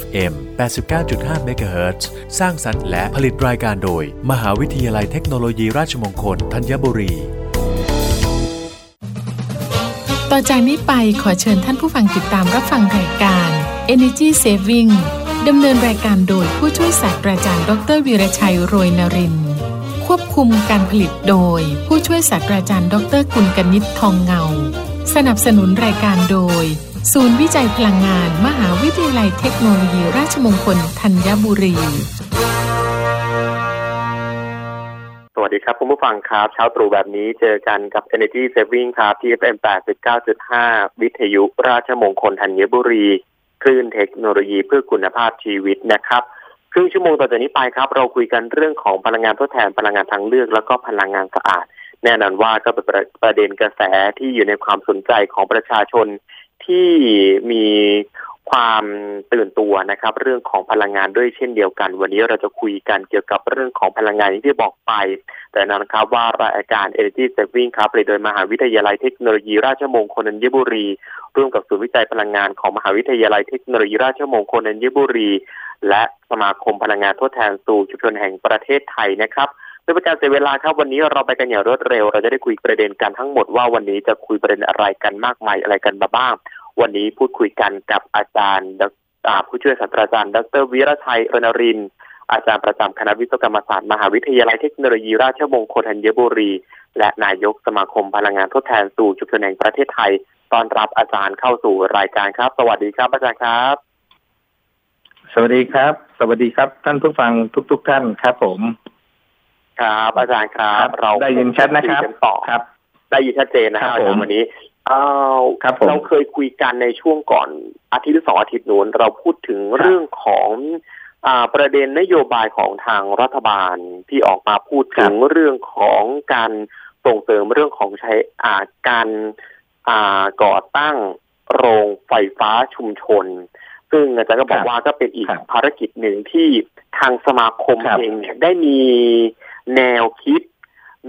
FM 89.5 MHz สร้างสรรค์และผลิตรายการโดย มหาวิทยาลัยเทคโนโลยีราชมงคลธัญบุรี ต่อจากนี้ไปขอเชิญท่านผู้ฟังติดตามรับฟังรายการ Energy Saving ดำเนินรายการโดยผู้ช่วยศาสตราจารย์ ดรวีรชัยโรยนริน ควบคุมการผลิตโดย ผู้ช่วยศาสตราจารย์ ดรกุลกนิษฐ์ทองเงา สนับสนุนรายการโดย ศูนย์วิจัยพลังงาน มหาวิทยาลัยเทคโนโลยีราชมงคลธัญบุรี สวัสดีครับคุณผู้ฟังครับเช้าตรู่แบบนี้เจอกันกับ Energy Saving ครับที่ FM 89.5 วิทยุราชมงคลธัญบุรี คลื่นเทคโนโลยีเพื่อคุณภาพชีวิตนะครับครึ่งชั่วโมงต่อจากนี้ไปครับ เราคุยกันเรื่องของพลังงานทดแทนพลังงานทางเลือก แล้วก็พลังงานสะอาด แน่นอนว่าก็เป็นประประเด็นกระแสที่อยู่ในความสนใจของประชาชน ที่มีความตื่นตัวนะครับ เรื่องของพลังงานด้วยเช่นเดียวกัน วันนี้เราจะคุยกันเกี่ยวกับเรื่องของพลังงานอย่ที่บอกไป แต่นะครับว่ารายการ Energy Saving ครับโดยมหาวิทยาลัยเทคโนโลยีราชมงคลธัญบุรี ร่วมกับศูนย์วิจัยพลังงานของมหาวิทยาลัยเทคโนโลยีราชมงคลธัญบุรี และสมาคมพลังงานทดแทนสู่ชุมชนแห่งประเทศไทยนะครับ เพื่เป็นการเสียเวลาครับวันนี้เราไปกันอย่างรวดเร็ว เราจะได้คุยประเด็นกันทั้งหมดว่าวันนี้จะคุยประเด็นอะไรกันมากมายอะไรกันมาบ้าง วันนี้พูดคุยกันกับอาจารย์ผู้ช่วยศาสตราจารย์ ดรวิรชัยรณรินอาจารย์ประจำคณะวิศวกรรมศาสตร์มหาวิทยาลัยเทคโนโลยีราชมงคลธัญบุรี และนายกสมาคมพลังงานทดแทนสู่ชุมชนแห่งประเทศไทยตอนรับอาจารย์เข้าสู่รายการครับ สวัสดีครับอาจารย์ครับ สวัสดีครับ สวัสดีครับ ท่านผู้ฟังทุก ๆท่านครับผม ครับ อาจารย์ครับ เราได้ยินชัดนะครับกันต่อครับ ได้ยินชัดเจนนะครับครับอาผมจารย์วันนี้เอ่อครับผมเราเคยคุยกันในช่วงก่อนอาทิตย์หรือสองอาทิตย์นู้นเราพูดถึงครับเรื่องของอ่าประเด็นนโยบายของทางรัฐบาลที่ออกมาพูดถึงเรื่องของการส่งเสริมเรื่องของใช้อ่าการอ่าก่อตั้งโรงไฟฟ้าชุมชน ซึ่งอาจารย์ก็บอกว่าก็เป็นอีกครับภารกิจหนึ่งที่ทางสมาคมครับเองเนี่ยได้มี แนวคิด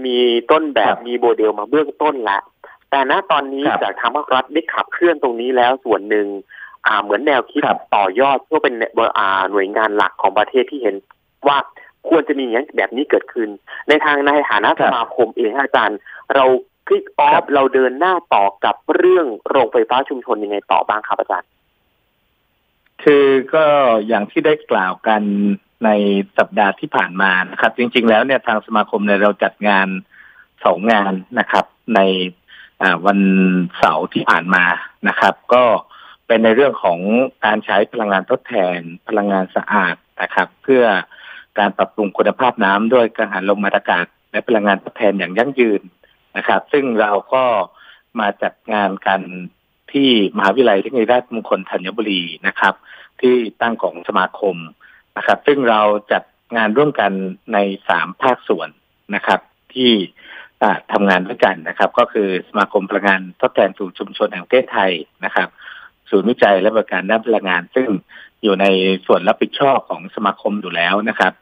มีต้นแบครับบมีโมเดลมาเบื้องต้นแล้วแต่ณตอนนี้ครับจากทางภาครัฐได้ขับเคลื่อนตรงนี้แล้วส่วนหนึ่งอ่าเหมือนแนวคิดครับต่อยอดเพื่อเป็นอ่าหน่วยงานหลักของประเทศที่เห็นว่าควรจะมีอย่างนั้นแบบนี้เกิดขึ้น ในทางในฐานะครัสบมาคมเองอาจารย์ เราคลิกออครัฟบเราเดินหน้าต่อกับเรื่องโรงไฟฟ้าชุมชนยังไงต่อบ้างครับอาจารย์ คือก็อย่างที่ได้กล่าวกัน ในสัปดาห์ที่ผ่านมานะครับ จริง ๆ แล้วเนี่ยทางสมาคมเนี่ยเราจัดงานสองงานนะครับ ในวันเสาร์ที่ผ่านมานะครับ ก็เป็นในเรื่องของการใช้พลังงานทดแทน พลังงานสะอาดนะครับ เพื่อการปรับปรุงคุณภาพน้ำด้วยกังหันลมมาอากาศ และพลังงานทดแทนอย่างยั่งยืนนะครับ ซึ่งเราก็มาจัดงานกันที่มหาวิทยาลัยเทคโนโลยีราชมงคลธัญบุรีนะครับ ที่ตั้งของสมาคม นะครับ ซึ่งเราจัดงานร่วมกันในสามภาคส่วนนะครับ ที่อ่าทำงานด้วยกันนะครับ ก็คือสมาคมพลังงานทดแทนสู่ชุมชนแห่งประเทศไทยนะครับ ศูนย์วิจัยและบริการด้านพลังงาน ซึ่งอยู่ในส่วนรับผิดชอบของสมาคมอยู่แล้วนะครับ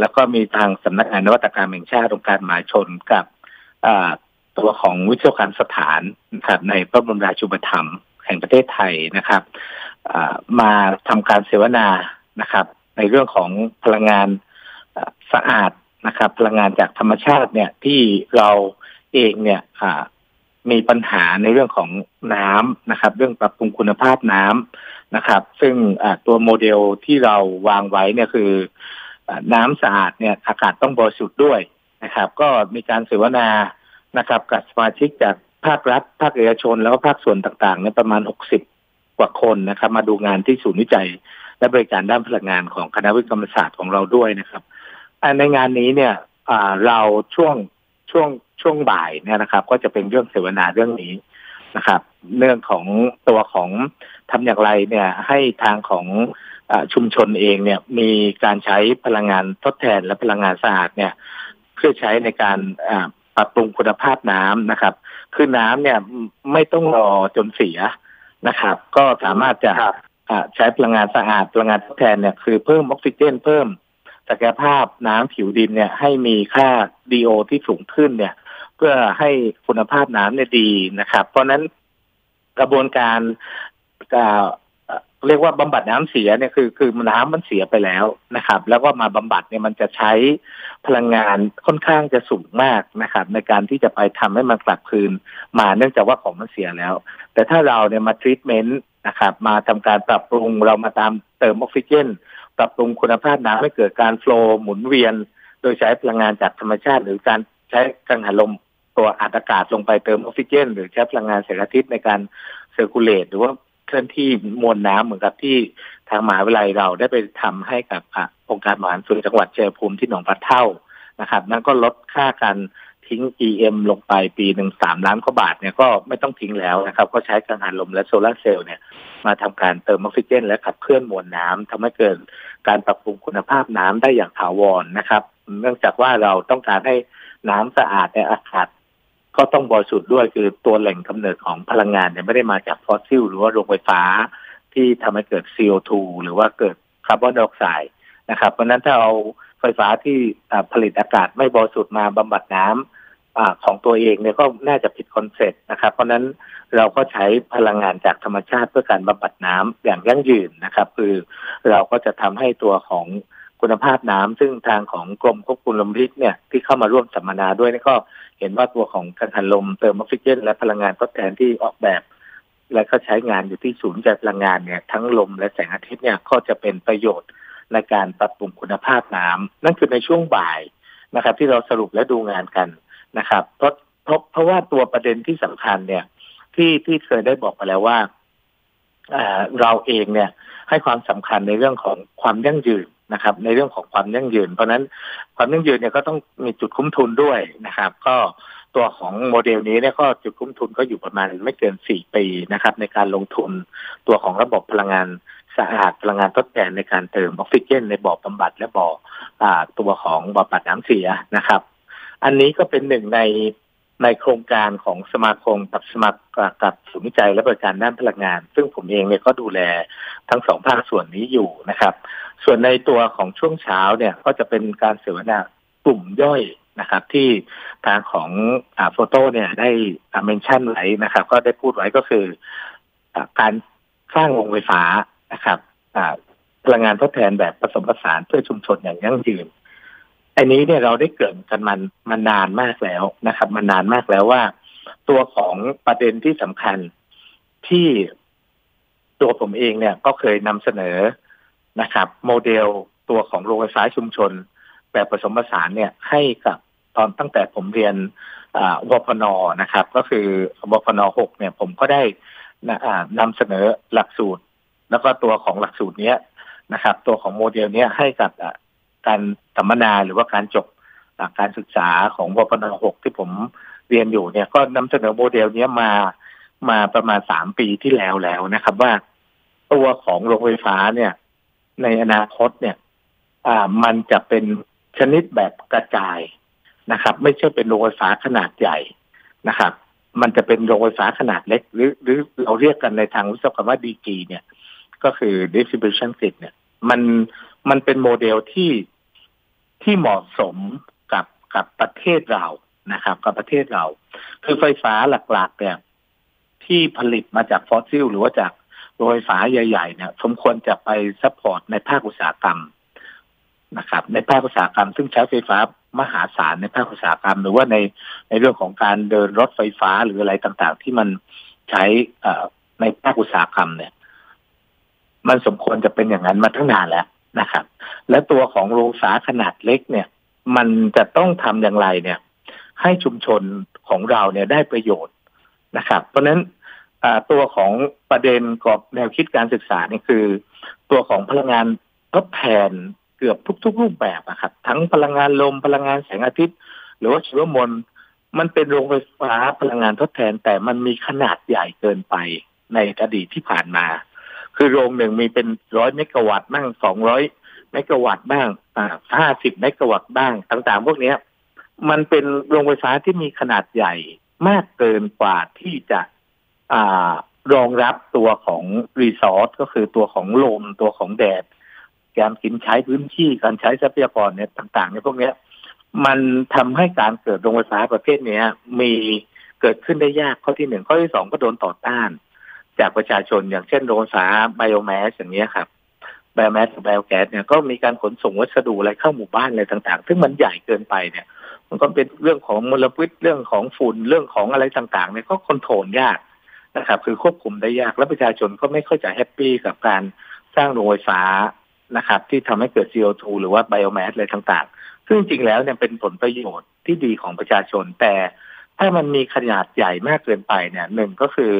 แล้วก็มีทางสำนักงานนวัตกรรมแห่งชาติองค์การหมหาชนกับตัวของวิศวกรรมสถานนะครับในพระบรมราชูปถัมภ์แห่งประเทศไทยนะครับมาทำการเสวนานะครับ ในเรื่องของพลังงานสะอาดนะครับ พลังงานจากธรรมชาติเนี่ยที่เราเองเนี่ยมีปัญหาในเรื่องของน้ำนะครับ เรื่องปรับปรุงคุณภาพน้ำนะครับ ซึ่งตัวโมเดลที่เราวางไว้เนี่ยคืออน้ำสะอาดเนี่ยอากาศต้องบริสุทธิ์ด้วยนะครับ ก็มีการเสวนานะครับ กับสมาชิกจากภาครัฐ ภาคเอกชน แล้วก็ภาคส่วนต่างๆเนี่ยประมาณ 60 กว่าคนนะครับ มาดูงานที่ศูนย์วิจัย และบริการด้านพลังงานของคณะวิศวกรรมศาสตร์ของเราด้วยนะครับในงานนี้เนี่ยเราช่วงช่วงช่วงบ่ายเนี่ยนะครับ ก็จะเป็นเรื่องเสวนาเรื่องนี้นะครับ เรื่องของตัวของทำอย่างไรเนี่ยให้ทางของอชุมชนเองเนี่ยมีการใช้พลังงานทดแทนและพลังงานสะอาดเนี่ยเพื่อใช้ในการปรับปรุงคุณภาพน้ำนะครับ คือน้ำเนี่ยไม่ต้องรอจนเสียนะครับ ก็สามารถจะ ใช้พลังงานสะอาดพลังงานทดแทนเนี่ยคือเพิ่มออกซิเจน เพิ่มศักยภาพน้ำผิวดินเนี่ย ให้มีค่าดีโอที่สูงขึ้นเนี่ย เพื่อให้คุณภาพน้ำเนี่ยดีนะครับ เพราะนั้นกระบวนการเรียกว่าบำบัดน้ำเสียเนี่ยคือคือน้ำมันเสียไปแล้วนะครับ แล้วก็มาบำบัดเนี่ยมันจะใช้พลังงานค่อนข้างจะสูงมากนะครับ ในการที่จะไปทำให้มันกลับคืนมาเนื่องจากว่าของมันเสียแล้ว แต่ถ้าเราเนี่ยมาทรีทเมนต์ นะครับ มาทำการปรับปรุงเรามาตามเติมออกซิเจน ปรับปรุงคุณภาพน้ำให้เกิดการ flow หมุนเวียน โดยใช้พลังงานจากธรรมชาติ หรือการใช้กังหันลมตัวอัดอากาศลงไปเติมออกซิเจน หรือใช้พลังงานแสงอาทิตย์ในการ circulate หรือว่าเคลื่อนที่มวลน้ำเหมือนกับที่ทางมหาวิทยาลัยเราได้ไปทำให้กับองค์การบริหารส่วนจังหวัดชัยภูมิที่หนองปลาเฒ่านะครับ นั่นก็ลดค่าการ ทิ้ง EM ลงไปปีหนึ่งสามล้านกว่าบาทเนี่ยก็ไม่ต้องทิ้งแล้วนะครับ ก็ใช้กังหันลมและโซลาร์เซลล์เนี่ยมาทำการเติมออกซิเจน และขับเคลื่อนมวลน้ำทำให้เกิดการปรับปรุงคุณภาพน้ำได้อย่างถาวรนะครับ เนื่องจากว่าเราต้องการให้น้ำสะอาดในอากาศก็ต้องบริสุทธิ์ด้วยคือตัวแหล่งกำเนิดของพลังงานเนี่ยไม่ได้มาจากฟอสซิลหรือว่าโรงไฟฟ้า ที่ทำให้เกิด CO2 หรือว่าเกิดคาร์บอนไดออกไซด์นะครับ เพราะนั้นถ้าเอาไฟฟ้าที่ผลิตอากาศไม่บริสุทธิ์มาบำบัดน้ำ ของตัวเองเนี่ยก็น่าจะผิด concept นะครับ เพราะนั้นเราก็ใช้พลังงานจากธรรมชาติเพื่อการบำบัดน้ำอย่างยั่งยืนนะครับ คือเราก็จะทำให้ตัวของคุณภาพน้ำซึ่งทางของกรมควบคุมลมพิษเนี่ยที่เข้ามาร่วมสัมมนาด้วยนี่ก็เห็นว่าตัวของกังหันลมเติมออกซิเจน และพลังงานทดแทนที่ออกแบบ และก็ใช้งานอยู่ที่ศูนย์จัดพลังงานเนี่ยทั้งลมและแสงอาทิตย์เนี่ยก็จะเป็นประโยชน์ในการปรับปรุงคุณภาพน้ำนั่นคือในช่วงบ่ายนะครับ ที่เราสรุปและดูงานกัน นะครับเพราะเพราะเพราะว่าตัวประเด็นที่สำคัญเนี่ย ที่ที่เคยได้บอกไปแล้วว่าเราเองเนี่ย ให้ความสำคัญในเรื่องของความยั่งยืนนะครับ ในเรื่องของความยั่งยืน เพราะนั้นความยั่งยืนเนี่ยก็ต้องมีจุดคุ้มทุนด้วยนะครับ ก็ตัวของโมเดลนี้เนี่ยก็จุดคุ้มทุนก็อยู่ประมาณไม่เกินสี่ปีนะครับ ในการลงทุนตัวของระบบพลังงานสะอาดพลังงานทดแทนในการเติมออกซิเจน ในบ่อบำบัดและบ่ออตัวของบ่อปัดน้ำเสียนะครับ อันนี้ก็เป็นหนึ่งในในโครงการของสมาคมกับสมัครกับศูนย์วิจัยและบริการด้านพลังงาน ซึ่งผมเองเนี่ยก็ดูแลทั้งสองภาคส่วนนี้อยู่นะครับ ส่วนในตัวของช่วงเช้าเนี่ยก็จะเป็นการเสวนากลุ่มย่อยนะครับ ที่ทางของอโฟโต้เนี่ยได้เมนชั่นไว้นะครับ ก็ได้พูดไว้ก็คืออการสร้างโรงไฟฟ้านะครับพลังงานทดแทนแบบผสมผสานเพื่อชุมชนอย่างยั่งยืน อันนี้เนี่ยเราได้เกิดกันมันมานานมากแล้วนะครับมานานมากแล้วว่า ตัวของประเด็นที่สำคัญที่ตัวผมเองเนี่ยก็เคยนำเสนอนะครับ โมเดลตัวของโรงไฟฟ้าชุมชน แบบผสมผสานเนี่ยให้กับตอนตั้งแต่ผมเรียนวพนนะครับ ก็คือวพนหกเนี่ย ผมก็ได้นำเสนอหลักสูตร แล้วก็ตัวของหลักสูตรเนี้ยนะครับ ตัวของโมเดลเนี้ยให้กับ การสัมมนาหรือว่าการจบการศึกษาของวปนหกที่ผมเรียนอยู่เนี่ยก็นำเสนอโมเดลนี้มามาประมาณสามปีที่แล้วแล้วนะครับ ว่าตัวของโรงไฟฟ้าเนี่ย ในอนาคตเนี่ย อ่ามันจะเป็นชนิดแบบกระจายนะครับ ไม่ใช่เป็นโรงไฟฟ้าขนาดใหญ่นะครับ มันจะเป็นโรงไฟฟ้าขนาดเล็ก หรือ หรือเราเรียกกันในทางวิศวกรรมว่า D-grid เนี่ย ก็คือ distribution grid เนี่ย มันมันเป็นโมเดลที่ ที่เหมาะสมกับกับประเทศเรานะครับ กับประเทศเรา คือไฟฟ้าหลักๆเนี่ยที่ผลิตมาจากฟอสซิลหรือว่าจากโรงไฟฟ้าใหญ่ๆเนี่ยสมควรจะไป support ในภาคอุตสาหกรรมนะครับ ในภาคอุตสาหกรรม ซึ่งใช้ไฟฟ้ามหาศาลในภาคอุตสาหกรรม หรือว่าในในเรื่องของการเดินรถไฟฟ้าหรืออะไรต่างๆ ที่มันใช้ในภาคอุตสาหกรรมเนี่ย มันสมควรจะเป็นอย่างนั้นมาตั้งนานแล้ว นะครับ และตัวของโรงสาขนาดเล็กเนี่ย มันจะต้องทำอย่างไรเนี่ย ให้ชุมชนของเราเนี่ยได้ประโยชน์นะครับ เพราะฉะนั้นตัวของประเด็นกอบแนวคิดการศึกษานี่คือ ตัวของพลังงานทดแทนเกือบทุก ๆ รูปแบบนะครับ ทั้งพลังงานลมพลังงานแสงอาทิตย์ หรือว่าชีวมวลมันเป็นโรงไฟฟ้าพลังงานทดแทน แต่มันมีขนาดใหญ่เกินไปในอดีตที่ผ่านมา คือโรงหนึ่งมีเป็นร้อยเมกะวัตต์บ้างสองร้อยเมกะวัตต์บ้างอ่าห้าสิบเมกะวัตต์บ้างต่างๆ พวกนี้มันเป็นโรงไฟฟ้าที่มีขนาดใหญ่มากเกินกว่าที่จะอ่ารองรับตัวของ resource ก็คือตัวของลมตัวของแดด การกินใช้พื้นที่การใช้ทรัพยากรเนี่ยต่างๆในพวกนี้มันทำให้การเกิดโรงไฟฟ้าประเภทนี้มีเกิดขึ้นได้ยากข้อที่หนึ่งข้อที่สองก็โดนต่อต้าน จากประชาชนอย่างเช่นโรงไฟฟ้า biomass อย่างนี้ครับ biomass biogas เนี่ยก็มีการขนส่งวัสดุอะไรเข้าหมู่บ้านอะไรต่าง ๆ ซึ่งมันใหญ่เกินไปเนี่ย มันก็เป็นเรื่องของมลพิษเรื่องของฝุ่นเรื่องของอะไรต่างๆเนี่ยก็ control ยากนะครับ คือควบคุมได้ยากและประชาชนก็ไม่ค่อยจะ happy กับการสร้างโรงไฟฟ้านะครับ ที่ทำให้เกิด CO2 หรือว่า biomass อะไรต่างๆ ซึ่งจริงๆแล้วเนี่ยเป็นผลประโยชน์ที่ดีของประชาชนแต่ถ้ามันมีขนาดใหญ่มากเกินไปเนี่ยหนึ่งก็คือ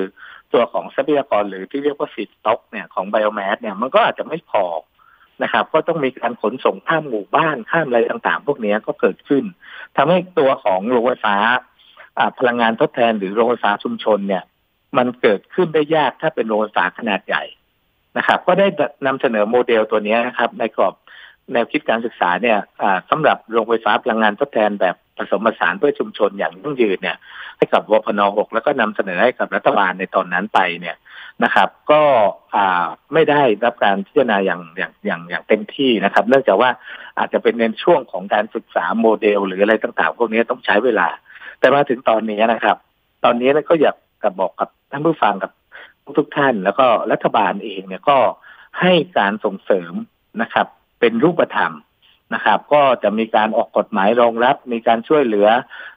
ตัวของทรัพยากรหรือที่เรียกว่า feedstock เนี่ยของ biomass เนี่ยมันก็อาจจะไม่พอนะครับก็ต้องมีการขนส่งข้ามหมู่บ้านข้ามอะไรต่างๆ พวกนี้ก็เกิดขึ้นทำให้ตัวของโรงไฟฟ้าพลังงานทดแทนหรือโรงไฟฟ้าชุมชนเนี่ย มันเกิดขึ้นได้ยากถ้าเป็นโรงไฟฟ้าขนาดใหญ่นะครับ ก็ได้นำเสนอโมเดลตัวนี้นะครับ ในกรอบ แนวคิดการศึกษาเนี่ยสำหรับโรงไฟฟ้าพลังงานทดแทนแบบผสมผสานเพื่อชุมชนอย่างยั่งยืนเนี่ย ให้กับวพนหกแล้วก็นำเสนอให้กับรัฐบาลในตอนนั้นไปเนี่ยนะครับ ก็ไม่ได้รับการพิจารณาอย่างอย่างอย่างอย่างเต็มที่นะครับ เนื่องจากว่าอาจจะเป็นในช่วงของการศึกษาโมเดล หรืออะไรต่างๆ พวกนี้ต้องใช้เวลา แต่มาถึงตอนนี้นะครับ ตอนนี้ก็อยากกับบอกกับท่านผู้ฟังกับทุกท่าน แล้วก็รัฐบาลเองเนี่ยก็ให้การส่งเสริมนะครับ เป็นรูปธรรมนะครับ ก็จะมีการออกกฎหมายรองรับ มีการช่วยเหลือ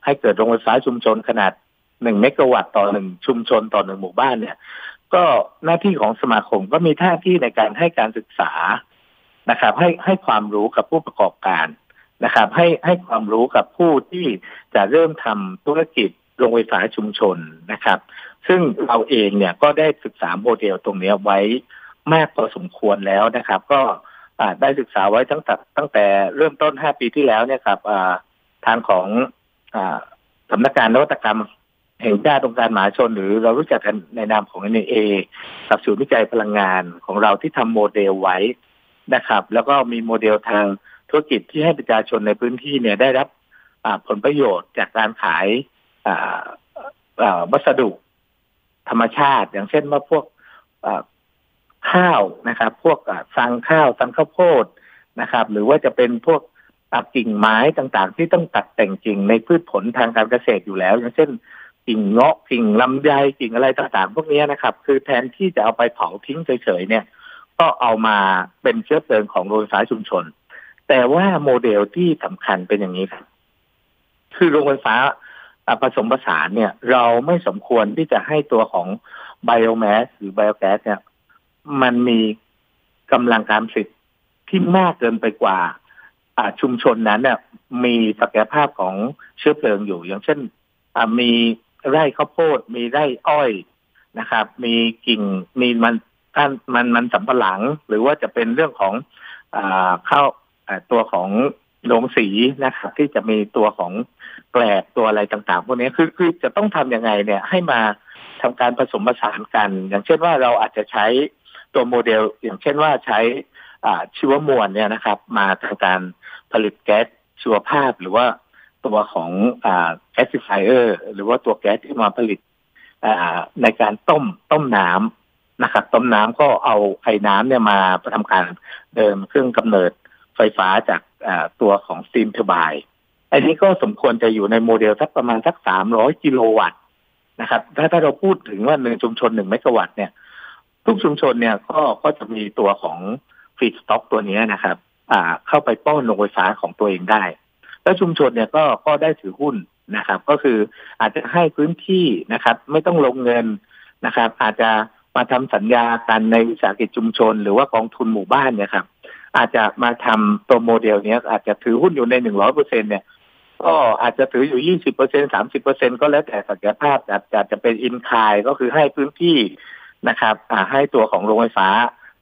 ให้เกิดโรงไฟฟ้าชุมชนขนาดหนึ่งเมกะวัตต์ต่อหนึ่งชุมชนต่อหนึ่งหมู่บ้านเนี่ย ก็หน้าที่ของสมาคมก็มีหน้าที่ในการให้การศึกษานะครับ ให้ให้ความรู้กับผู้ประกอบการนะครับ ให้ให้ความรู้กับผู้ที่จะเริ่มทำธุรกิจโรงไฟฟ้าชุมชนนะครับ ซึ่งเราเองเนี่ยก็ได้ศึกษาโมเดลตรงนี้ไว้มากพอสมควรแล้วนะครับ ก็ ได้ศึกษาไว้ตั้งแต่ตั้งแต่เริ่มต้นห้าปีที่แล้วเนี่ยครับทางของสำนักงานนวัตกรรมแห่งชาติองค์การมหาชน หรือเรารู้จักกันในนามของ n อกับศูนย์วิจัยพลังงานของเราที่ทำโมเดลไว้นะครับ แล้วก็มีโมเดลทางธุรกิจที่ให้ประชาชนในพื้นที่เนี่ยได้รับผลประโยชน์จากการขายวัสดุธรรมชาติ อย่างเช่นว่าพวก ข้าวนะครับ พวกสังข้าวสังข้าวโพดนะครับ หรือว่าจะเป็นพวกตัดกิ่งไม้ต่างๆ ที่ต้องตัดแต่งจริงในพืชผลทางการเกษตรอยู่แล้ว อย่างเช่นกิ่งเงาะกิ่งลำไยกิ่งอะไรต่างๆ พวกนี้นะครับ คือแทนที่จะเอาไปเผาทิ้งเฉยๆเนี่ย ก็เอามาเป็นเชื้อเพลิงของโรงไฟฟ้าชุมชน แต่ว่าโมเดลที่สำคัญเป็นอย่างนี้ครับคือโรงไฟฟ้าผสมผสานเนี่ย เราไม่สมควรที่จะให้ตัวของไบโอแมสหรือไบโอแก๊สเนี่ย มันมีกำลังการผลิตที่มากเกินไปกว่าชุมชนนั้นเนี่ยมีศักยภาพของเชื้อเพลิงอยู่ อย่างเช่นมีไร่ข้าวโพด มีไร่อ้อยนะครับ มีกิ่งมีมันท่านมันมันสำปะหลัง หรือว่าจะเป็นเรื่องของอข้าวตัวของโรงสีนะครับที่จะมีตัวของแกลบตัวอะไรต่างๆพวกนี้คือคือจะต้องทํำยังไงเนี่ยให้มาทำการผสมผสานกัน อย่างเช่นว่าเราอาจจะใช้ ตัวโมเดลอย่างเช่นว่าใช้ชีวมวลเนี่ยนะครับ มาทางการผลิตแก๊สชีวภาพหรือว่าตัวของgasifier หรือว่าตัวแก๊สที่มาผลิตในการต้มต้มน้ำนะครับ ต้มน้ำก็เอาไอ้น้ำเนี่ยมาทำการเดินเครื่องกำเนิดไฟฟ้าจากตัวของ steam turbine อันนี้ก็สมควรจะอยู่ในโมเดลสักประมาณสักสามร้อยกิโลวัตต์นะครับ ถ้าถ้าเราพูดถึงว่าหนึ่งชุมชนหนึ่งเมกะวัตต์เนี่ย ทุกชุมชนเนี่ยก็ก็จะมีตัวของ feedstock ตัวนี้นะครับ อ่า เข้าไปป้อนโรงไฟฟ้าของตัวเองได้ แล้วชุมชนเนี่ยก็ก็ได้ถือหุ้นนะครับ ก็คืออาจจะให้พื้นที่นะครับ ไม่ต้องลงเงินนะครับ อาจจะมาทำสัญญากันในวิสาหกิจชุมชน หรือว่ากองทุนหมู่บ้านเนี่ยครับอาจจะมาทำตัวโมเดลเนี้ย อาจจะถือหุ้นอยู่ในหนึ่งร้อยเปอร์เซ็นเนี่ยก็อาจจะถืออยู่ยี่สิบเปอร์เซ็นสามสิบเปอร์เซ็นก็แล้วแต่ศักยภาพอาจจะจะเป็นอินคายก็คือให้พื้นที่ นะครับให้ตัวของโรงไฟฟ้า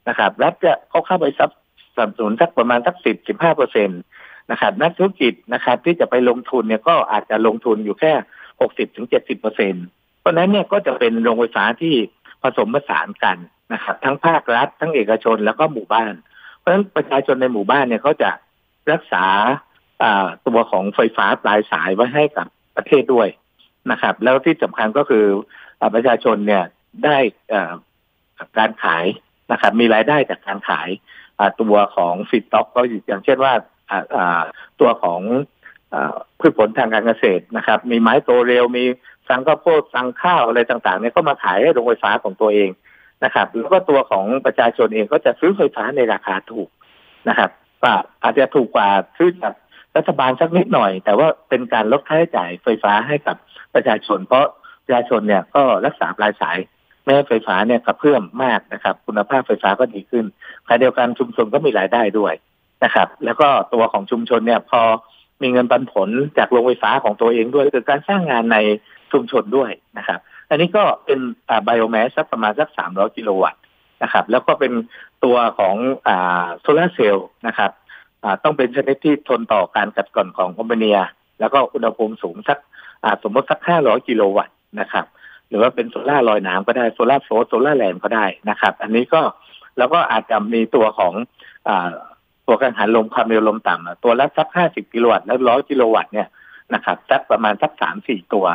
นะครับรัฐจะเขาเข้าไปซับสนับสนุนสักประมาณสักสิบสิบห้าเปอร์เซ็นตนะครับนักธุรกิจนะครับ ที่จะไปลงทุนเนี่ยก็อาจจะลงทุนอยู่แค่หกสิบถึงเจ็ดสิบเปอร์เซ็นเพราะนั้นเนี่ยก็จะเป็นโรงไฟฟ้าที่ผสมผสานกันนะครับ ทั้งภาครัฐ ทั้งเอกชนแล้วก็หมู่บ้าน เพราะฉะนั้นประชาชนในหมู่บ้านเนี่ยเขาจะรักษาตัวของไฟฟ้าปลายสายไว้ให้กับประเทศด้วยนะครับ แล้วที่สำคัญก็คือประชาชนเนี่ย ได้การขายนะครับ มีรายได้จากการขายตัวของฟิตต็อกก็อย่างเช่นว่าตัวของพืชผลทางการเกษตรนะครับ มีไม้โตเร็วมีสั่งข้าวโพดสั่งข้าวอะไรต่างๆเนี่ยก็มาขายให้โรงไฟฟ้าของตัวเองนะครับ แล้วก็ตัวของประชาชนเองก็จะซื้อไฟฟ้าในราคาถูกนะครับอาจจะถูกกว่าซื้อจากรัฐบาลสักนิดหน่อย แต่ว่าเป็นการลดค่าใช้จ่ายไฟฟ้าให้กับประชาชน เพราะประชาชนเนี่ยก็รักษาปลายสาย แม้ไฟฟ้าเนี่ยกระเพื่อมมากนะครับ คุณภาพไฟฟ้าก็ดีขึ้นขณะเดียวกันชุมชนก็มีรายได้ด้วยนะครับ แล้วก็ตัวของชุมชนเนี่ยพอมีเงินปันผลจากโรงไฟฟ้าของตัวเองด้วยเกิดการสร้างงานในชุมชนด้วยนะครับ อันนี้ก็เป็นไบโอแมสสักประมาณสักสามร้อยกิโลวัตต์นะครับ แล้วก็เป็นตัวของโซลาร์เซลล์นะครับต้องเป็นชนิดที่ทนต่อการกัดกร่อนของแอมโมเนีย แล้วก็อุณหภูมิสูงสักสมมติสักห้าร้อยกิโลวัตต์นะครับ หรือว่าเป็นโซล่าลอยน้ำก็ได้ solar float solar land ก็ได้นะครับ อันนี้ก็แล้วก็อาจจะมีตัวของตัวกังหันลมความเร็วลมต่ำตัวละสักห้าสิบกิโลวัตต์แล้วร้อยกิโลวัตต์เนี่ยนะครับสักประมาณสักสามสี่ตัว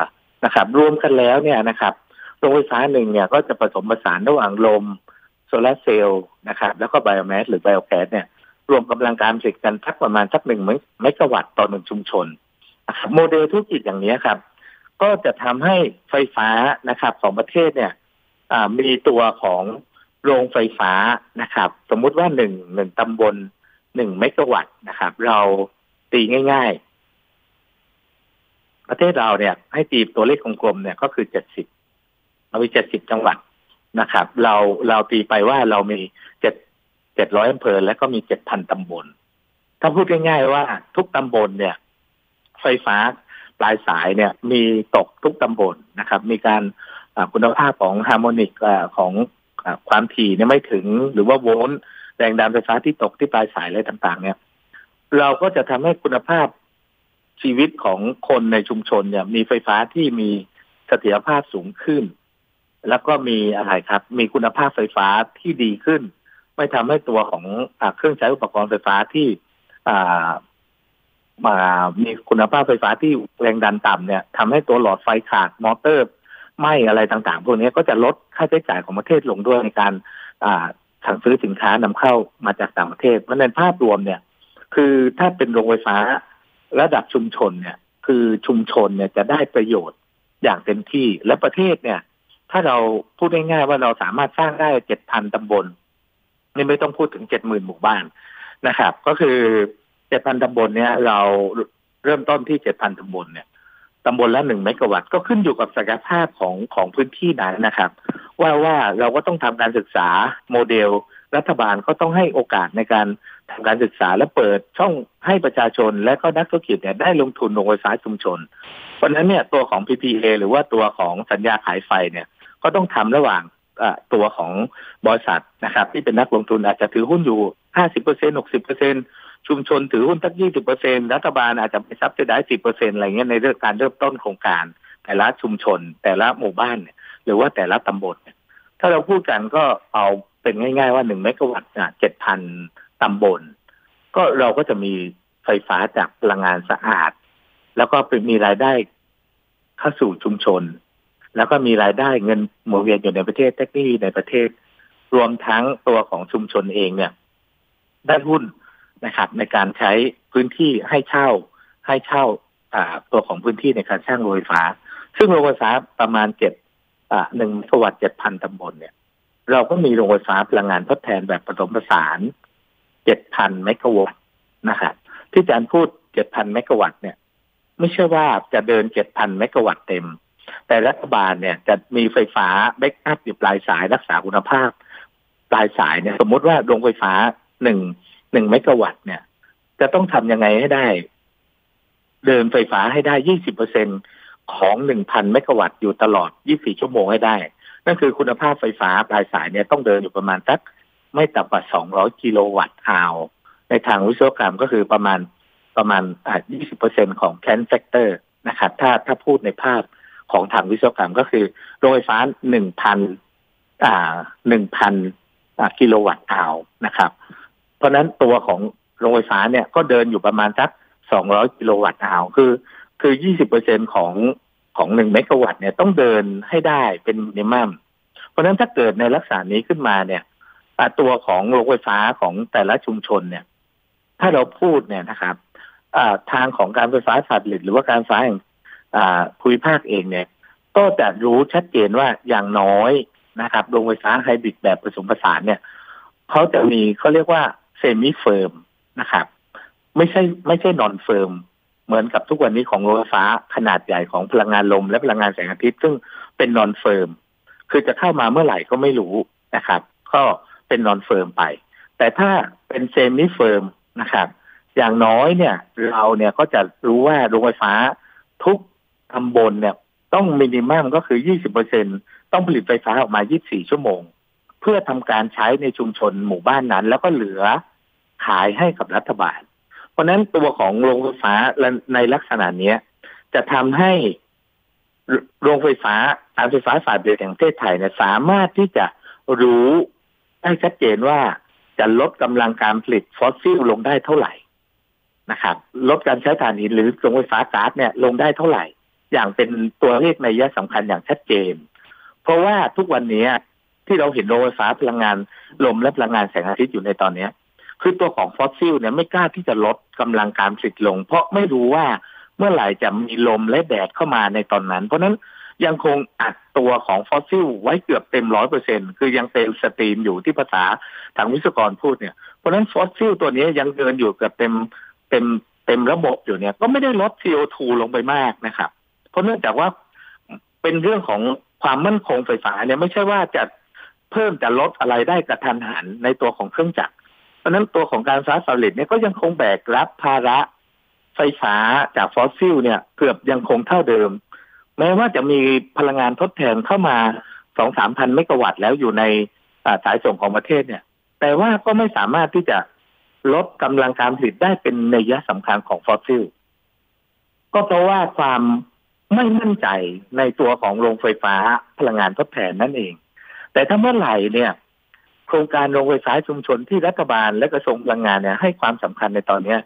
นะครับ รวมกันแล้วเนี่ยนะครับโรงไฟฟ้าหนึ่งเนี่ยก็จะผสมผสานระหว่างลมโซลาเซลล์นะครับ แล้วก็ไบโอแมสหรือไบโอแก๊สเนี่ย รวมกำลังการผลิตกันสักประมาณสักหนึ่งเมกะวัตต์ต่อหนึ่งชุมชนนะครับโมเดลธุรกิจอย่างนี้ครับ ก็จะทำให้ไฟฟ้านะครับ ของประเทศเนี่ยมีตัวของโรงไฟฟ้านะครับ สมมุติว่าหนึ่งหนึ่งตำบลหนึ่งเมกะวัตต์นะครับ เราตีง่ายๆ ประเทศเราเนี่ย ให้ตีตัวเลขกลมๆเนี่ยก็คือเจ็ดสิบเรามีเจ็ดสิบจังหวัดนะครับ เราเราตีไปว่าเรามีเจ็ดเจ็ดร้อยอำเภอและก็มีเจ็ดพันตำบล ถ้าพูดง่ายๆว่าทุกตำบลเนี่ย ไฟฟ้า ปลายสายเนี่ยมีตกทุกตำบลนะครับ มีการคุณภาพของฮาร์โมนิกของความถี่เนี่ยไม่ถึงหรือว่าโวลต์แรงดันไฟฟ้าที่ตกที่ปลายสายอะไรต่าง ๆ เนี่ย เราก็จะทำให้คุณภาพชีวิตของคนในชุมชนเนี่ย มีไฟฟ้าที่มีเสถียรภาพสูงขึ้น แล้วก็มีอะไรครับ มีคุณภาพไฟฟ้าที่ดีขึ้น ไม่ทำให้ตัวของอเครื่องใช้อุปกรณ์ไฟฟ้าที่อ่า มามีคุณภาพไฟฟ้าที่แรงดันต่ำเนี่ยทำให้ตัวหลอดไฟขาดมอเตอร์ไหมอะไรต่างๆ พวกนี้ก็จะลดค่าใช้จ่ายของประเทศลงด้วยในการอ่าสั่งซื้อสินค้านำเข้ามาจากต่างประเทศเพราะในภาพรวมเนี่ย คือถ้าเป็นโรงไฟฟ้าระดับชุมชนเนี่ย คือชุมชนเนี่ยจะได้ประโยชน์อย่างเต็มที่และประเทศเนี่ย ถ้าเราพูดง่ายๆว่าเราสามารถสร้างได้เจ็ดพันตำบลนี่ไม่ต้องพูดถึงเจ็ดหมื่นหมู่บ้านนะครับ ก็คือ เจ็ดพันตำบลเนี่ยเราเริ่มต้นที่เจ็ดพันตำบลเนี่ยตำบลละหนึ่งเมกะวัตต์ก็ขึ้นอยู่กับศักยภาพของของพื้นที่นั้นนะครับ ว่าว่าเราก็ต้องทำการศึกษาโมเดล รัฐบาลก็ต้องให้โอกาสในการทำการศึกษาและเปิดช่องให้ประชาชนและก็นักธุรกิจเนี่ยได้ลงทุนโรงไฟฟ้าชุมชน เพราะนั้นเนี่ยตัวของ PPA หรือว่าตัวของสัญญาขายไฟเนี่ยก็ต้องทำระหว่างตัวของบริษัทนะครับ ที่เป็นนักลงทุนอาจจะถือหุ้นอยู่ห้าสิบเปอร์เซ็นหกสิบเปอร์เซ็นต ชุมชนถือหุ้นสักยี่สิบเปอร์เซ็นรัฐบาลอาจจะไปซับซิได้สิบเปอร์เซ็นอะไรเงี้ยในเรื่องการเริ่มต้นโครงการ แต่ละชุมชน แต่ละหมู่บ้านเนี่ยหรือว่าแต่ละตำบลถ้าเราพูดกันก็เอาเป็นง่าย ๆ ว่าหนึ่งเมกะวัตต์เจ็ดพันตำบล ก็เราก็จะมีไฟฟ้าจากพลังงานสะอาด แล้วก็เป็นมีรายได้เข้าสู่ชุมชน แล้วก็มีรายได้เงินหมุนเวียนอยู่ในประเทศเทคโนโลยีในประเทศ รวมทั้งตัวของชุมชนเองเนี่ยได้หุ้น นะครับในการใช้พื้นที่ให้เช่าให้เช่าตัวของพื้นที่ในการสร้างโรงไฟฟ้า ซึ่งโรงไฟฟ้าประมาณเจ็ดหนึ่งสวัสดิ์เจ็ดพันตำบลเนี่ย เราก็มีโรงไฟฟ้าพลังงานทดแทนแบบผสมผสานเจ็ดพันเมกะวัตต์นะครับที่อาจารย์พูดเจ็ดพันเมกะวัตต์เนี่ย ไม่ใช่ว่าจะเดินเจ็ดพันเมกะวัตต์เต็ม แต่รัฐบาลเนี่ยจะมีไฟฟ้า backup อยู่ปลายสายรักษาคุณภาพ ปลายสายเนี่ย สมมติว่าโรงไฟฟ้าหนึ่ง หนึ่งเมกะวัตต์เนี่ย จะต้องทำยังไงให้ได้ เดินไฟฟ้าให้ได้ยี่สิบเปอร์เซ็นต์ของหนึ่งพันเมกะวัตต์อยู่ตลอดยี่สิบสี่ชั่วโมงให้ได้ นั่นคือคุณภาพไฟฟ้าปลายสายเนี่ยต้องเดินอยู่ประมาณสักไม่ต่ำกว่าสองร้อยกิโลวัตต์อาวในทางวิศวกรรมก็คือประมาณประมาณอ่ายี่สิบเปอร์เซ็นต์ของ plant factor นะครับถ้าถ้าพูดในภาพของทางวิศวกรรมก็คือโรงไฟฟ้าหนึ่งพันอ่าหนึ่งพันกิโลวัตต์อาวนะครับ เพราะนั้นตัวของโรงไฟฟ้าเนี่ยก็เดินอยู่ประมาณสักสองร้อยกิโลวัตต์อาวคือ คือยี่สิบเปอร์เซ็นของของหนึ่งเมกะวัตต์เนี่ยต้องเดินให้ได้เป็นมินิมัม เพราะนั้นถ้าเกิดในลักษณะนี้ขึ้นมาเนี่ยตัวของโรงไฟฟ้าของแต่ละชุมชนเนี่ย ถ้าเราพูดเนี่ยนะครับทางของการไฟฟ้าฝ่ายผลิตหรือว่าการไฟฟ้าแห่งภูมิภาคเองเนี่ย ก็จะรู้ชัดเจนว่าอย่างน้อยนะครับโรงไฟฟ้าไฮบริดแบบผสมผสานเนี่ยเขาจะมีเขาเรียกว่า semi-firm นะครับ ไม่ใช่ไม่ใช่ non-firm เหมือนกับทุกวันนี้ของโรงไฟฟ้าขนาดใหญ่ของพลังงานลม และพลังงานแสงอาทิตย์ซึ่งเป็น non-firm คือจะเข้ามาเมื่อไหร่ก็ไม่รู้นะครับ ก็เป็น non-firm ไป แต่ถ้าเป็น semi-firm นะครับอย่างน้อยเนี่ย เราเนี่ยก็จะรู้ว่าโรงไฟฟ้าทุกตำบลเนี่ย ต้องมินิมัมก็คือ 20เปอร์เซ็นต้องผลิตไฟฟ้าออกมา 24 ชั่วโมง พื่อทำการใช้ในชุมชนหมู่บ้านนั้น แล้วก็เหลือขายให้กับรัฐบาล เพราะนั้นตัวของโรงไฟฟ้าในลักษณะเนี้ย จะทำให้โรงไฟฟ้าการไฟฟ้าฝ่ายผลิตแห่งประเทศไทยเนี่ยสามารถที่จะรู้ได้ชัดเจนว่าจะลดกำลังการผลิตฟอสซิลลงได้เท่าไหร่นะครับลดการใช้ถ่านหินหรือโรงไฟฟ้าก๊าซเนี่ยลงได้เท่าไหร่ อย่างเป็นตัวเลขนัยยะสำคัญอย่างชัดเจน เพราะว่าทุกวันนี้ ที่เราเห็นโรงไฟฟ้าพลังงานลมและพลังงานแสงอาทิตย์อยู่ในตอนนี้คือตัวของฟอสซิลเนี่ยไม่กล้าที่จะลดกำลังการผลิตลง เพราะไม่รู้ว่าเมื่อไหร่จะมีลมและแดดเข้ามาในตอนนั้น เพราะนั้นยังคงอัดตัวของฟอสซิลไว้เกือบเต็มร้อยเปอร์เซ็นต์คือยังเป็น steam อยู่ที่ภาษาทางวิศวกรพูดเนี่ย เพราะนั้นฟอสซิลตัวนี้ยังเดินอยู่เกือบเต็มเต็มเต็มระบบอยู่เนี่ย ก็ไม่ได้ลด CO2 ลงไปมากนะครับ เพราะเนื่องจากว่าเป็นเรื่องของความมั่นคงไฟฟ้าเนี่ยไม่ใช่ว่าจะ เพิ่มจะลดอะไรได้กระทันหันในตัวของเครื่องจักร เพราะนั้นตัวของการไฟฟ้าฝ่ายผลิตเนี่ยก็ยังคงแบกรับภาระไฟฟ้าจากฟอสซิลเนี่ยเกือบยังคงเท่าเดิม แม้ว่าจะมีพลังงานทดแทนเข้ามาสองสามพันเมกะวัตต์แล้วอยู่ในสายส่งของประเทศเนี่ย แต่ว่าก็ไม่สามารถที่จะลดกำลังการผลิตได้เป็นนัยยะสำคัญของฟอสซิล ก็เพราะว่าความไม่มั่นใจในตัวของโรงไฟฟ้าพลังงานทดแทนนั่นเอง แต่ถ้าเมื่อไหร่เนี่ย โครงการโรงไฟฟ้าชุมชนที่รัฐบาลและกระทรวงพลังงานเนี่ยให้ความสำคัญในตอนเนี้ย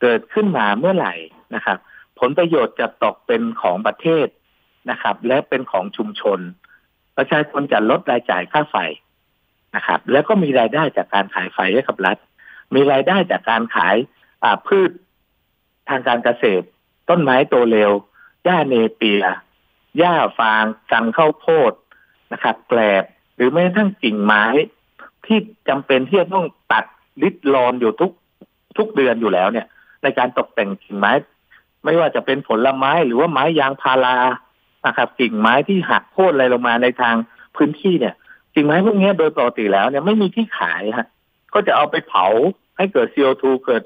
เกิดขึ้นมาเมื่อไหร่นะครับ ผลประโยชน์จะตกเป็นของประเทศนะครับ และเป็นของชุมชน ประชาชนจะลดรายจ่ายค่าไฟนะครับ แล้วก็มีรายได้จากการขายไฟให้กับรัฐ มีรายได้จากการขายพืชทางการเกษตร ต้นไม้โตเร็วหญ้าเนเปียหญ้าฟางจังข้าวโพดนะครับแกลบ หรือแม้ทั้งกิ่งไม้ที่จำเป็นที่จะต้องตัดลิดรอนอยู่ทุกทุกเดือนอยู่แล้วเนี่ย ในการตกแต่งกิ่งไม้ ไม่ว่าจะเป็นผลไม้หรือว่าไม้ยางพารานะครับกิ่งไม้ที่หักโค่นอะไรลงมาในทางพื้นที่เนี่ยกิ่งไม้พวกนี้โดยปกติแล้วเนี่ยไม่มีที่ขายฮะก็จะเอาไปเผาให้เกิด CO2 เกิด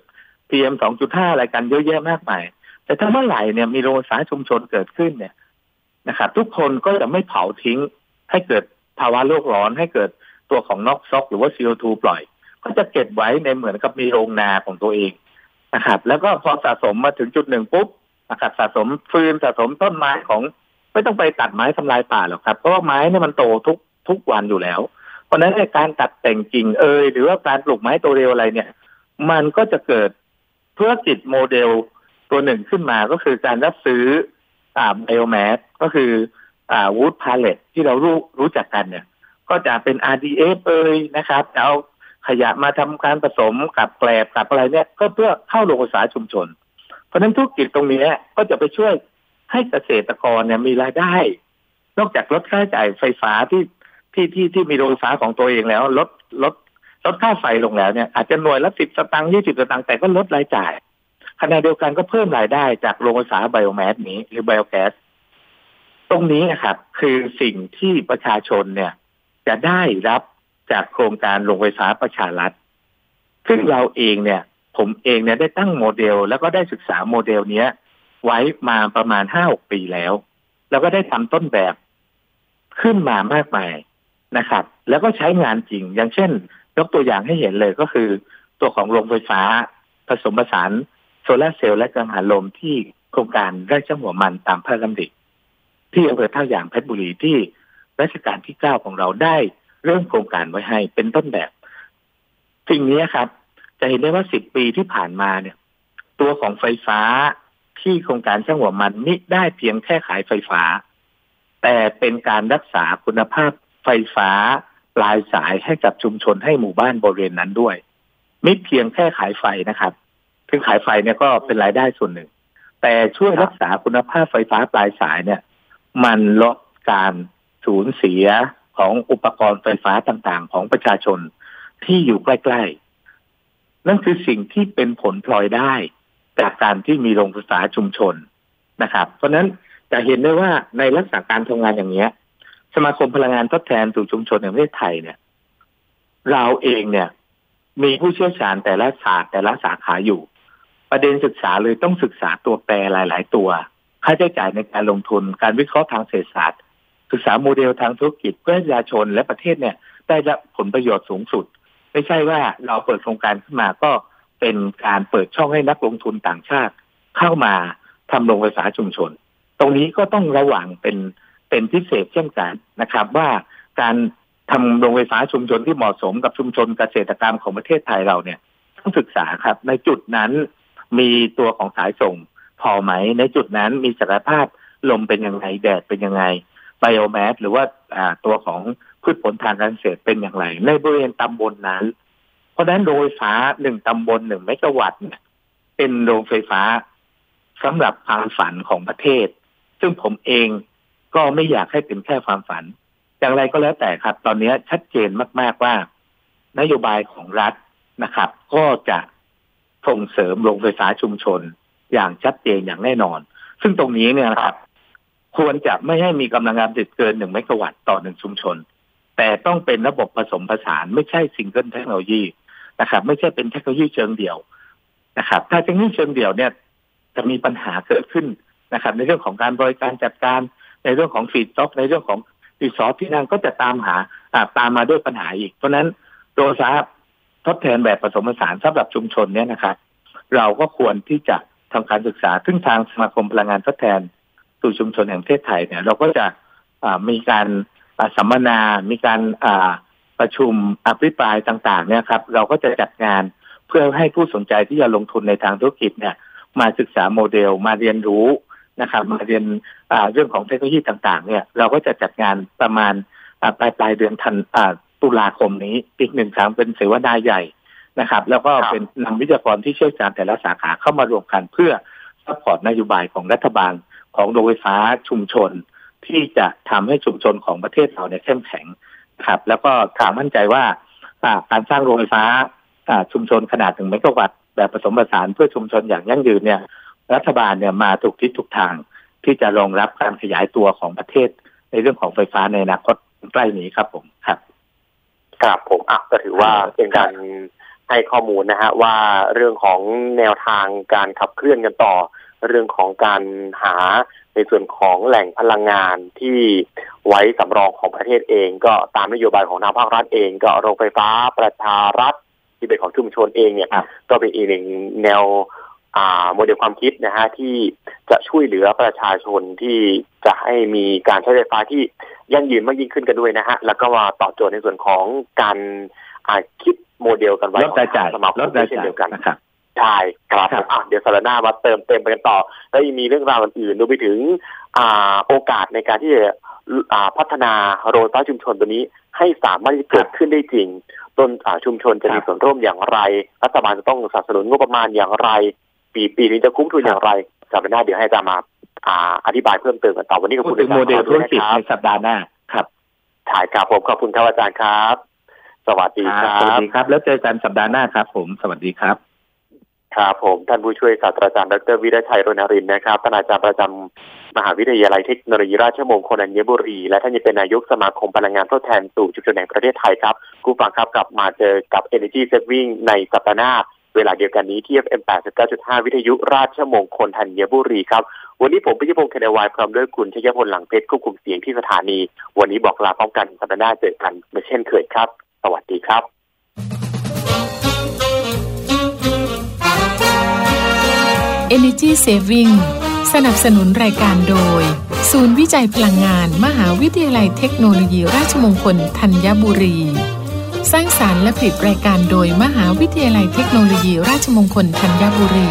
PM 2.5 อะไรกันเยอะแยะมากมายแต่ถ้าเมื่อไหร่เนี่ยมีโรงไฟฟ้าชุมชนเกิดขึ้นเนี่ยนะครับทุกคนก็จะไม่เผาทิ้งให้เกิด ภาวะโลกร้อนให้เกิดตัวของน็อกซอกหรือว่า CO2 ปล่อย ก็จะเก็บไว้ในเหมือนกับมีโรงนาของตัวเองนะครับ แล้วก็พอสะสมมาถึงจุดหนึ่งปุ๊บนะครับสะสมฟืนสะสมต้นไม้ของ ไม่ต้องไปตัดไม้ทำลายป่าหรอกครับ เพราะว่าไม้เนี่ยมันโตทุกทุกวันอยู่แล้ว เพราะนั้นในการตัดแต่งกิ่งเอยหรือว่าการปลูกไม้โตเร็วอะไรเนี่ย มันก็จะเกิดธุรกิจโมเดลตัวหนึ่งขึ้นมาก็คือการรับซื้ออ่าไบโอแมสก็คือ วูดพาเลตที่เรารู้รู้จักกันเนี่ย ก็จะเป็น RDF เอยนะครับจะเอาขยะมาทำการผสมกับแกลบกับอะไรเนี่ย ก็เพื่อเข้าโรงไฟฟ้าชุมชน เพราะฉะนั้นธุรกิจตรงนี้ก็จะไปช่วยให้เกษตรกรเนี่ยมีรายได้ นอกจากลดค่าใช้จ่ายไฟฟ้าที่ที่ที่ที่มีโรงไฟฟ้าของตัวเองแล้ว ลดลดลดค่าไฟลงแล้วเนี่ยอาจจะหน่วยละสิบสตางค์ยี่สิบสตางค์แต่ก็ลดรายจ่ายขณะเดียวกันก็เพิ่มรายได้จากโรงไฟฟ้าไบโอแมสนี้หรือไบโอแก๊ส ตรงนี้นะครับ คือสิ่งที่ประชาชนเนี่ย จะได้รับจากโครงการโรงไฟฟ้าประชารัฐ ซึ่งเราเองเนี่ย ผมเองเนี่ยได้ตั้งโมเดล แล้วก็ได้ศึกษาโมเดลเนี้ย ไว้มาประมาณห้าหกปีแล้ว แล้วก็ได้ทำต้นแบบขึ้นมามากมายนะครับ แล้วก็ใช้งานจริง อย่างเช่น ยกตัวอย่างให้เห็นเลยก็คือ ตัวของโรงไฟฟ้า ผสมผสานโซลาเซลล์และกังหันลมที่โครงการไร่ช่างหัวมันตามพระราชดำริ ที่อำเภอท่าอย่างเพชรบุรีที่รัชกาลที่เก้าของเราได้เริ่มโครงการไว้ให้เป็นต้นแบบสิ่งนี้ครับ จะเห็นได้ว่าสิบปีที่ผ่านมาเนี่ย ตัวของไฟฟ้าที่โครงการช่างหัวมันไม่ได้เพียงแค่ขายไฟฟ้า แต่เป็นการรักษาคุณภาพไฟฟ้าปลายสายให้กับชุมชนให้หมู่บ้านบริเวณนั้นด้วย ไม่เพียงแค่ขายไฟนะครับคือขายไฟเนี่ยก็เป็นรายได้ส่วนหนึ่ง แต่ช่วยรักษาคุณภาพไฟฟ้าปลายสายเนี่ย มันลดการสูญเสียของอุปกรณ์ไฟฟ้าต่างๆ ของประชาชนที่อยู่ใกล้ๆ นั่นคือสิ่งที่เป็นผลพลอยได้ จากการที่มีโรงไฟฟ้าชุมชนนะครับ เพราะนั้นจะเห็นได้ว่าในลักษณะการทำงานอย่างเนี้ย สมาคมพลังงานทดแทนสู่ชุมชนในประเทศไทยเนี่ย เราเองเนี่ย มีผู้เชี่ยวชาญแต่ละศาสตร์แต่ละสาขาอยู่ ประเด็นศึกษาเลยต้องศึกษาตัวแปรหลาย ๆ ตัว ค่าใช้จ่ายในการลงทุน การวิเคราะห์ทางเศรษฐศาสตร์ ศึกษาโมเดลทางธุรกิจเพื่อให้ประชาชนและประเทศเนี่ยได้รับผลประโยชน์สูงสุด ไม่ใช่ว่าเราเปิดโครงการขึ้นมาก็เป็นการเปิดช่องให้นักลงทุนต่างชาติ เข้ามาทำโรงไฟฟ้าชุมชน ตรงนี้ก็ต้องระวังเป็นเป็นพิเศษเช่นกันนะครับ ว่าการทำโรงไฟฟ้าชุมชนที่เหมาะสมกับชุมชนเกษตรกรรมของประเทศไทยเราเนี่ยต้องศึกษาครับ ในจุดนั้นมีตัวของสายส่ง พอไหม ในจุดนั้นมีศักยภาพลมเป็นยังไงแดดเป็นยังไงไบโอแมสหรือว่าตัวของพืชผลทางการเกษตรเป็นอย่างไร ในบริเวณตำบลนนั้น เพราะฉะนั้นโรงไฟฟ้าหนึ่งตำบลหนึ่งเมกะวัตต์เนี่ยเป็นโรงไฟฟ้าสำหรับความฝันของประเทศ ซึ่งผมเองก็ไม่อยากให้เป็นแค่ความฝัน อย่างไรก็แล้วแต่ครับ ตอนนี้ชัดเจนมาก ๆว่า นโยบายของรัฐนะครับ ก็จะส่งเสริมโรงไฟฟ้าชุมชน อย่างชัดเจนอย่างแน่นอน ซึ่งตรงนี้เนี่ยนะครับ ควรจะไม่ให้มีกำลังการผลิตเกินหนึ่งเมกะวัตต์ต่อหนึ่งชุมชน แต่ต้องเป็นระบบผสมผสานไม่ใช่ single technology นะครับ ไม่ใช่เป็นเทคโนโลยีเชิงเดี่ยวนะครับ ถ้าเทคโนโลยีเชิงเดี่ยวเนี่ย จะมีปัญหาเกิดขึ้นนะครับ ในเรื่องของการบริหารจัดการในเรื่องของ feedstock ในเรื่องของ resource ที่นั่นก็จะตามหาตามมาด้วยปัญหาอีก เพราะนั้นโรงไฟฟ้าทดแทนแบบผสมผสานสำหรับชุมชนเนี้ยนะครับ เราก็ควรที่จะ ทำการศึกษา ซึ่งทางสมาคมพลังงานทดแทนสู่ชุมชนแห่งประเทศไทยเนี่ยเราก็จะมีการสัมมนา มีการประชุมอภิปรายต่างๆเนี่ยครับเราก็จะจัดงานเพื่อให้ผู้สนใจที่จะลงทุนในทางธุรกิจเนี่ยมาศึกษาโมเดลมาเรียนรู้นะครับมาเรียนเรื่องของเทคโนโลยีต่างๆ เนี่ยเราก็จะจัดงานประมาณปลายปลายเดือนธันตุลาคมนี้อีกหนึ่งครั้งเป็นเสวนาใหญ่ นะครับ แล้วก็เป็นนำวิทยากรที่เชี่ยวชาญแต่ละสาขาเข้ามารวมกันเพื่อsupport นโยบายของรัฐบาลของโรงไฟฟ้าชุมชน ที่จะทำให้ชุมชนของประเทศเราเนี่ยเข้มแข็งครับ แล้วก็ถามมั่นใจว่าการสร้างโรงไฟฟ้าชุมชนขนาดหนึ่งเมกะวัตต์แบบผสมผสานเพื่อชุมชนอย่างยั่งยืนเนี่ย รัฐบาลเนี่ยมาถูกทิศถูกทางที่จะรองรับการขยายตัวของประเทศ ในเรื่องของไฟฟ้าในอนาคตใกล้นี้ครับผมครับ ครับผมอะก็ถือว่าเป็นการ ให้ข้อมูลนะฮะว่าเรื่องของแนวทางการขับเคลื่อนกันต่อ เรื่องของการหาในส่วนของแหล่งพลังงานที่ไว้สำรองของประเทศเอง ก็ตามนโยบายของทางภาครัฐเอง ก็โรงไฟฟ้าประชารัฐที่เป็นของชุมชนเองเนี่ยก็เป็นอีกหนึ่งแนวอ่าโมเดลความคิดนะฮะที่จะช่วยเหลือประชาชนที่จะให้มีการใช้ไฟฟ้าที่ยั่งยืนมากยิ่งขึ้นกันด้วยนะฮะแล้วก็ว่าตอบโจทย์ในส่วนของการอ่าคิด โมเดลกันไว้ลดรายจ่ายสมาคมเช่นเดียวกันนะครับใช่ครับอะเดี๋ยวสัปดาห์หน้ามาเติมเต็มไปกันต่อ แล้วยังมีเรื่องราวอื่นรวมไปถึงอ่าโอกาสในการที่จะพัฒนาโรงไฟฟ้าชุมชนตัวนี้ ให้สามารถที่เกิดขึ้นได้จริง ต้นชุมชนจะมีส่วนร่วมอย่างไร รัฐบาลจะต้องสนับสนุนงบประมาณอย่างไร ปีปีนี้จะคุ้มทุนอย่างไรสัปดาห์หน้าเดี๋ยวให้อาจารย์มาอธิบายเพิ่มเติมกันต่อวันนี้ขอบคุณโมเดลธุรกิจในสัปดาห์หน้าครับถ่ายครับผมขอบคุณครับอาจารย์ครับส วัสดีครับสวัสดีครับ แล้วเจอกันสัปดาห์หน้าครับ ผมสวัสดีครับครับผมท่านผู้ช่วยศาสตราจารย์ดรวิรชัยรณรินนะครับท่านอาจารย์ประจำมหาวิทยาลัยเทคโนโลยีราชมงคลอัญบุรี และท่านยังเป็นนายกสมาคมพลังงานทดแทนสู่ชุมชนแห่งประเทศไทยครับคู้ฟังครับกลับมาเจอกับ Energy Saving ในสัปดาห์หน้า เวลาเดียวกันนี้ที่ FM 89.5 วิทยุราชมงคลธัญบุรีครับ วันนี้ผมพิชิพงศ์เคนวายพร้อมด้วยคุณชยพลหลังเพชรควบคุมเสียงที่สถานี วันนี้บอกลาพร้อมกันสัปดาห์หน้าเจอกันเช่นเคยครับ สวัสดีครับ Energy Saving สนับสนุนรายการโดย ศูนย์วิจัยพลังงาน มหาวิทยาลัยเทคโนโลยีราชมงคลธัญบุรี สร้างสารรค์และผลิตรายการโดยมหาวิทยาลัยเทคโนโลยีราชมงคลธัญบุรี